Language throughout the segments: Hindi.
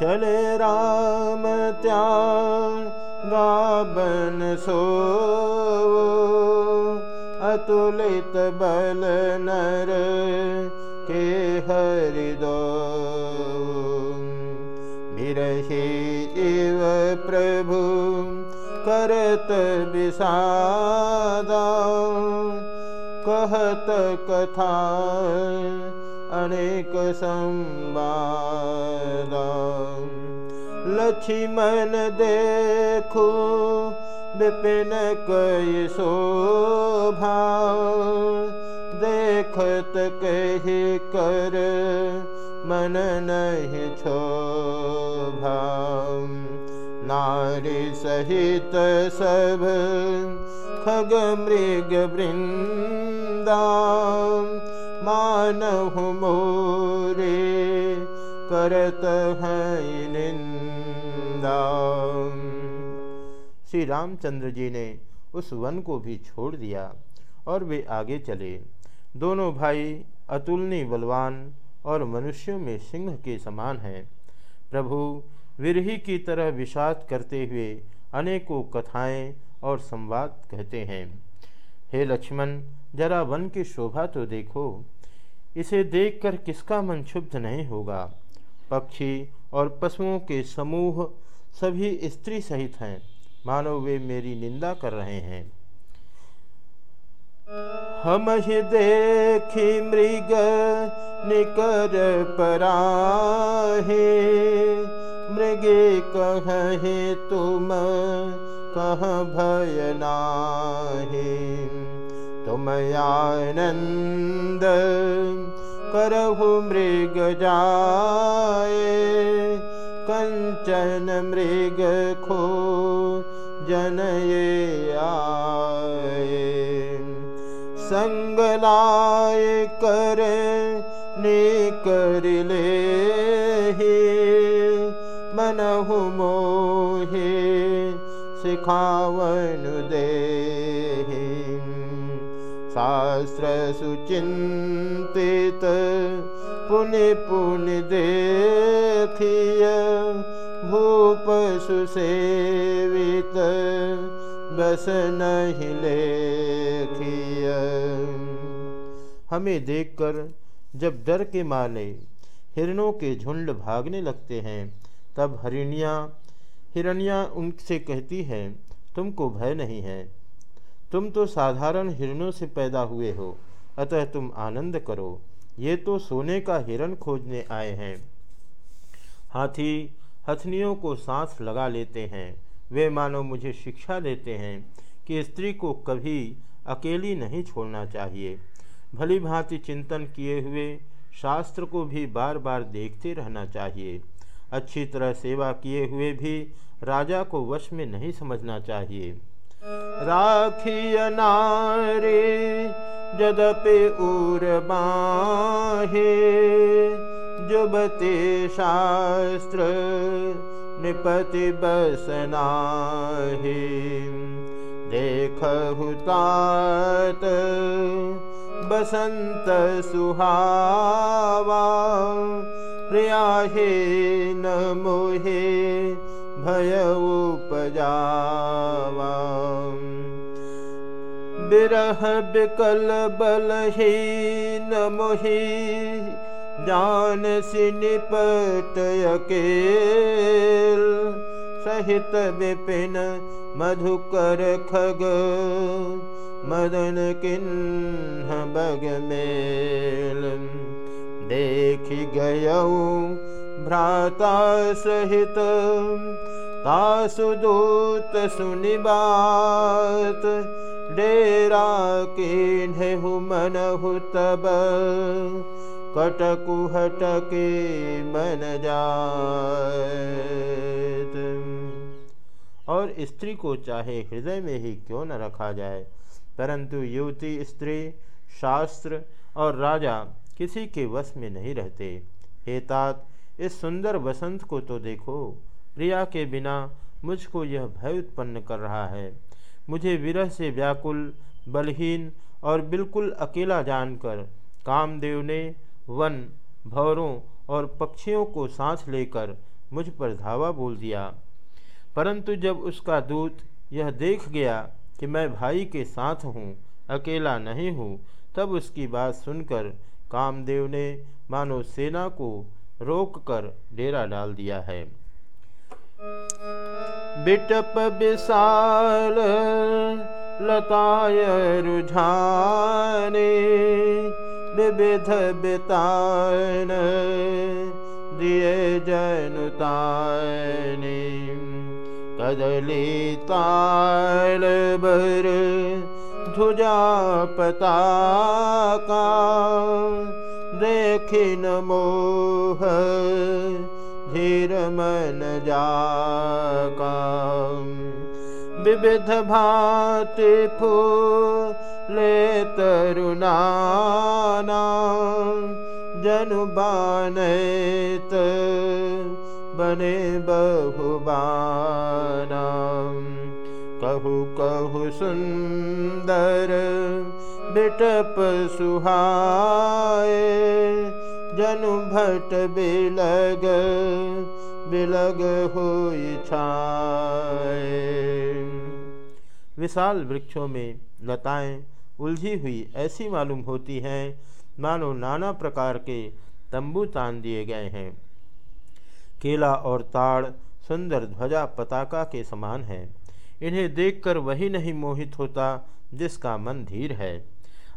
चले राम त्यागाबन सो। अतुलित बल नर के हरिदो बिरही इव प्रभु करत विषादा। कहत कथा अनेक संवाद। लक्ष्मण देखो विपिन शोभा। देखत कही कर मन नहीं नारी सहित सब खग मृग वृंदा मानहु मोरे, करत है निंदा। श्री रामचंद्र जी ने उस वन को भी छोड़ दिया और वे आगे चले। दोनों भाई अतुलनीय बलवान और मनुष्यों में सिंह के समान हैं। प्रभु विरही की तरह विषाद करते हुए अनेकों कथाएँ और संवाद कहते हैं। हे लक्ष्मण, जरा वन की शोभा तो देखो। इसे देखकर किसका मन क्षुब्ध नहीं होगा? पक्षी और पशुओं के समूह सभी स्त्री सहित हैं। मानो वे मेरी निंदा कर रहे हैं। हम ही देखी मृग निकर पराहे। मृगे कहे तुम कह भयना नाही? मयानन्द यानन्दहु मृगजा कञ्चन मृगखो आये। सङ्गलाय कर निकरिले मनहु मोहे हे दे शास्त्र सुचिंतित पुण्य पुण्य देखिय भूप सुसेवित बस नहीं लेखिय हमें देखकर जब डर के मारे हिरणों के झुंड भागने लगते हैं, तब हरिणिया, हिरण्या उनसे कहती हैं, तुमको भय नहीं है। तुम तो साधारण हिरणों से पैदा हुए हो, अतः तुम आनंद करो। ये तो सोने का हिरण खोजने आए हैं। हाथी हथनियों को सांस लगा लेते हैं। वे मानो मुझे शिक्षा देते हैं कि स्त्री को कभी अकेली नहीं छोड़ना चाहिए। भली भांति चिंतन किए हुए शास्त्र को भी बार बार देखते रहना चाहिए। अच्छी तरह सेवा किए हुए भी राजा को वश में नहीं समझना चाहिए। राखिय नारे उर बाहे जुबते शास्त्र निपति बसनाहे देख हुतात बसंत सुहावा, प्रिया हे न मोहे, भय उपजावा। बिरह बिकल बलहीन मोहि जान सि निपट अकेल। सहित विपिन मधुकर खग, मदन किन्ह बग मेल। देखि गयऊ भ्राता सहित तासुदूत सुनि बात डेरा किन्हु मनहु तब। कटकु हटके मन जात और स्त्री को चाहे हृदय में ही क्यों न रखा जाए, परंतु युवती, स्त्री, शास्त्र और राजा किसी के वश में नहीं रहते। हेतात इस सुंदर वसंत को तो देखो, प्रिया के बिना मुझको यह भय उत्पन्न कर रहा है। मुझे विरह से व्याकुल, बलहीन और बिल्कुल अकेला जानकर कामदेव ने वन भौरों और पक्षियों को सांस लेकर मुझ पर धावा बोल दिया। परंतु जब उसका दूत यह देख गया कि मैं भाई के साथ हूँ, अकेला नहीं हूँ, तब उसकी बात सुनकर कामदेव ने मानो सेना को रोककर डेरा डाल दिया है। बिटप विशाल लताय रुझाने विविध बितान दिए जनुताने। कदली बर ध्वजा पताका देखिन मोह मन जाका। विविध भाति फूले तरुणाना जनु बानैत बने बहुबाना कहु कहु सुंदर बिटप सुहाए जनु भट बिलग बिलग हो विशाल वृक्षों में लताएँ उलझी हुई ऐसी मालूम होती हैं, मानो नाना प्रकार के तंबू तान दिए गए हैं। केला और ताड़ सुंदर ध्वजा पताका के समान है। इन्हें देखकर वही नहीं मोहित होता जिसका मन धीर है।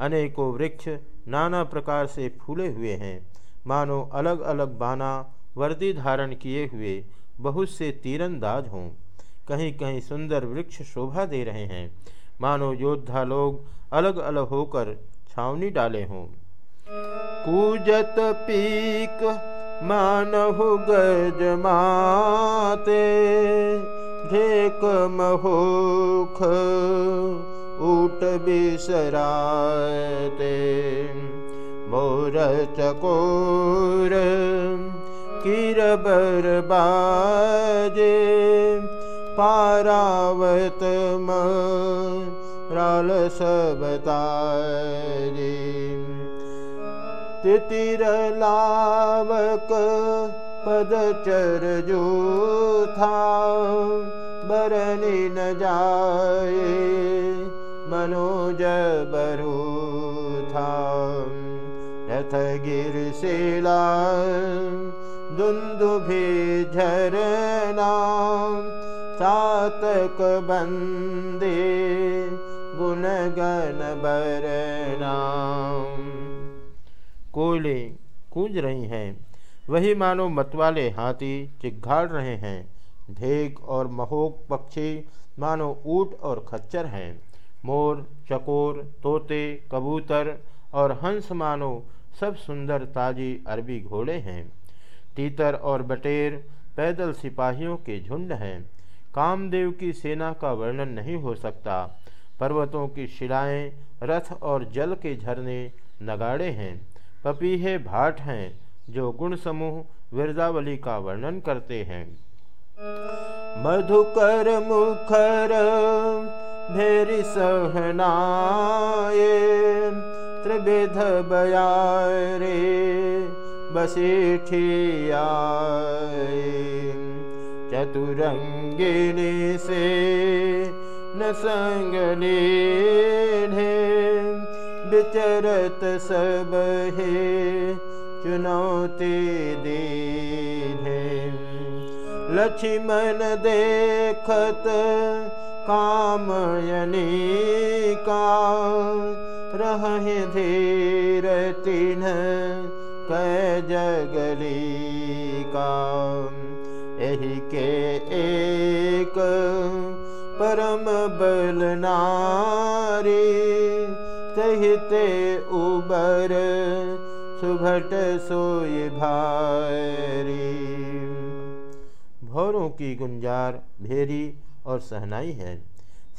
अनेकों वृक्ष नाना प्रकार से फूले हुए हैं। मानो अलग अलग बाना वर्दी धारण किए हुए बहुत से तीरंदाज हों। कहीं कहीं सुंदर वृक्ष शोभा दे रहे हैं। मानो योद्धा लोग अलग अलग होकर छावनी डाले हों। कूजत पीक मानहु गज माते, ढेक महोख ऊट बिसराते। मोर चकोर किरबर बाजे पारावत सबतारी तितिर लावक पदचर जो था बरनी न जाए मनोज बरू था रथ गिर शिला दुंदुभि झरना चातक बंदे गुणगन बरना कोयले कूंज रही हैं, वही मानो मतवाले हाथी चिघाड़ रहे हैं। ढेक और महोक पक्षी मानो ऊट और खच्चर हैं। मोर, चकोर, तोते, कबूतर और हंस मानो सब सुंदर ताजी अरबी घोड़े हैं। तीतर और बटेर पैदल सिपाहियों के झुंड हैं। कामदेव की सेना का वर्णन नहीं हो सकता। पर्वतों की शिलाएँ, रथ और जल के झरने नगाड़े हैं। पपीहे भाट हैं, जो गुण समूह विरजावली का वर्णन करते हैं। मधुकर मुखर, भेरी सहनाए त्रिविध बयारे बसीठिया चतुरंगिनी से न संग विचरत सब है चुनौती दीने। लक्ष्मण देखत कामयनी का रहे धीर तीन कै जगली का यही के एक परम बल नारी कहते उबर सुभट सोय भारी। भौरों की गुंजार भेरी और सहनाई है,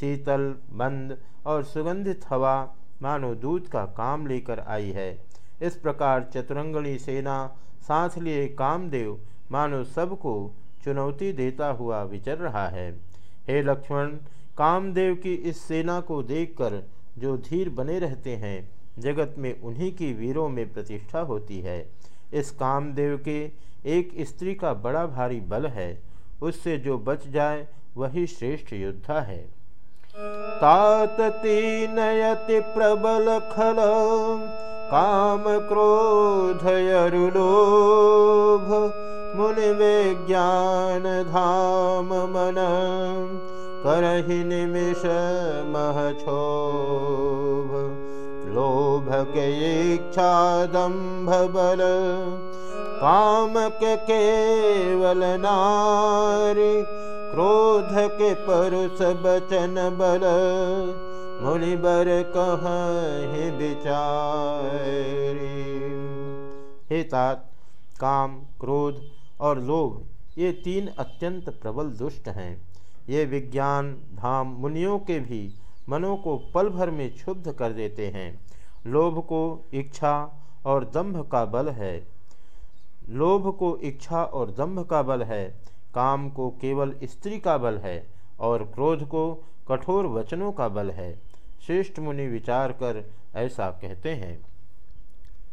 शीतल बंद और सुगंधित हवा मानो दूध का काम लेकर आई है। इस प्रकार चतुरंगणी सेना, सांस लिए कामदेव, मानो सबको चुनौती देता हुआ विचर रहा है। हे लक्ष्मण, कामदेव की इस सेना को देखकर जो धीर बने रहते हैं, जगत में उन्हीं की वीरों में प्रतिष्ठा होती है। इस कामदेव के एक स्त्री का बड़ा भारी बल है। उससे जो बच जाए, वही श्रेष्ठ योद्धा है। नयति प्रबल खल काम क्रोधयरुहि निमिष महोभ लोभक इच्छादम्भबल कामक केवल नारि दम्भ क्रोध के परुष बचन बल मुनि बर कह हे तात काम, क्रोध और लोभ, ये तीन अत्यंत प्रबल दुष्ट हैं। ये विज्ञान, धाम, मुनियों के भी मनों को पल भर में क्षुब्ध कर देते हैं। लोभ को इच्छा और दंभ का बल है। लोभ को इच्छा और दंभ का बल है। काम को केवल स्त्री का बल है और क्रोध को कठोर वचनों का बल है। श्रेष्ठ मुनि विचार कर ऐसा कहते हैं।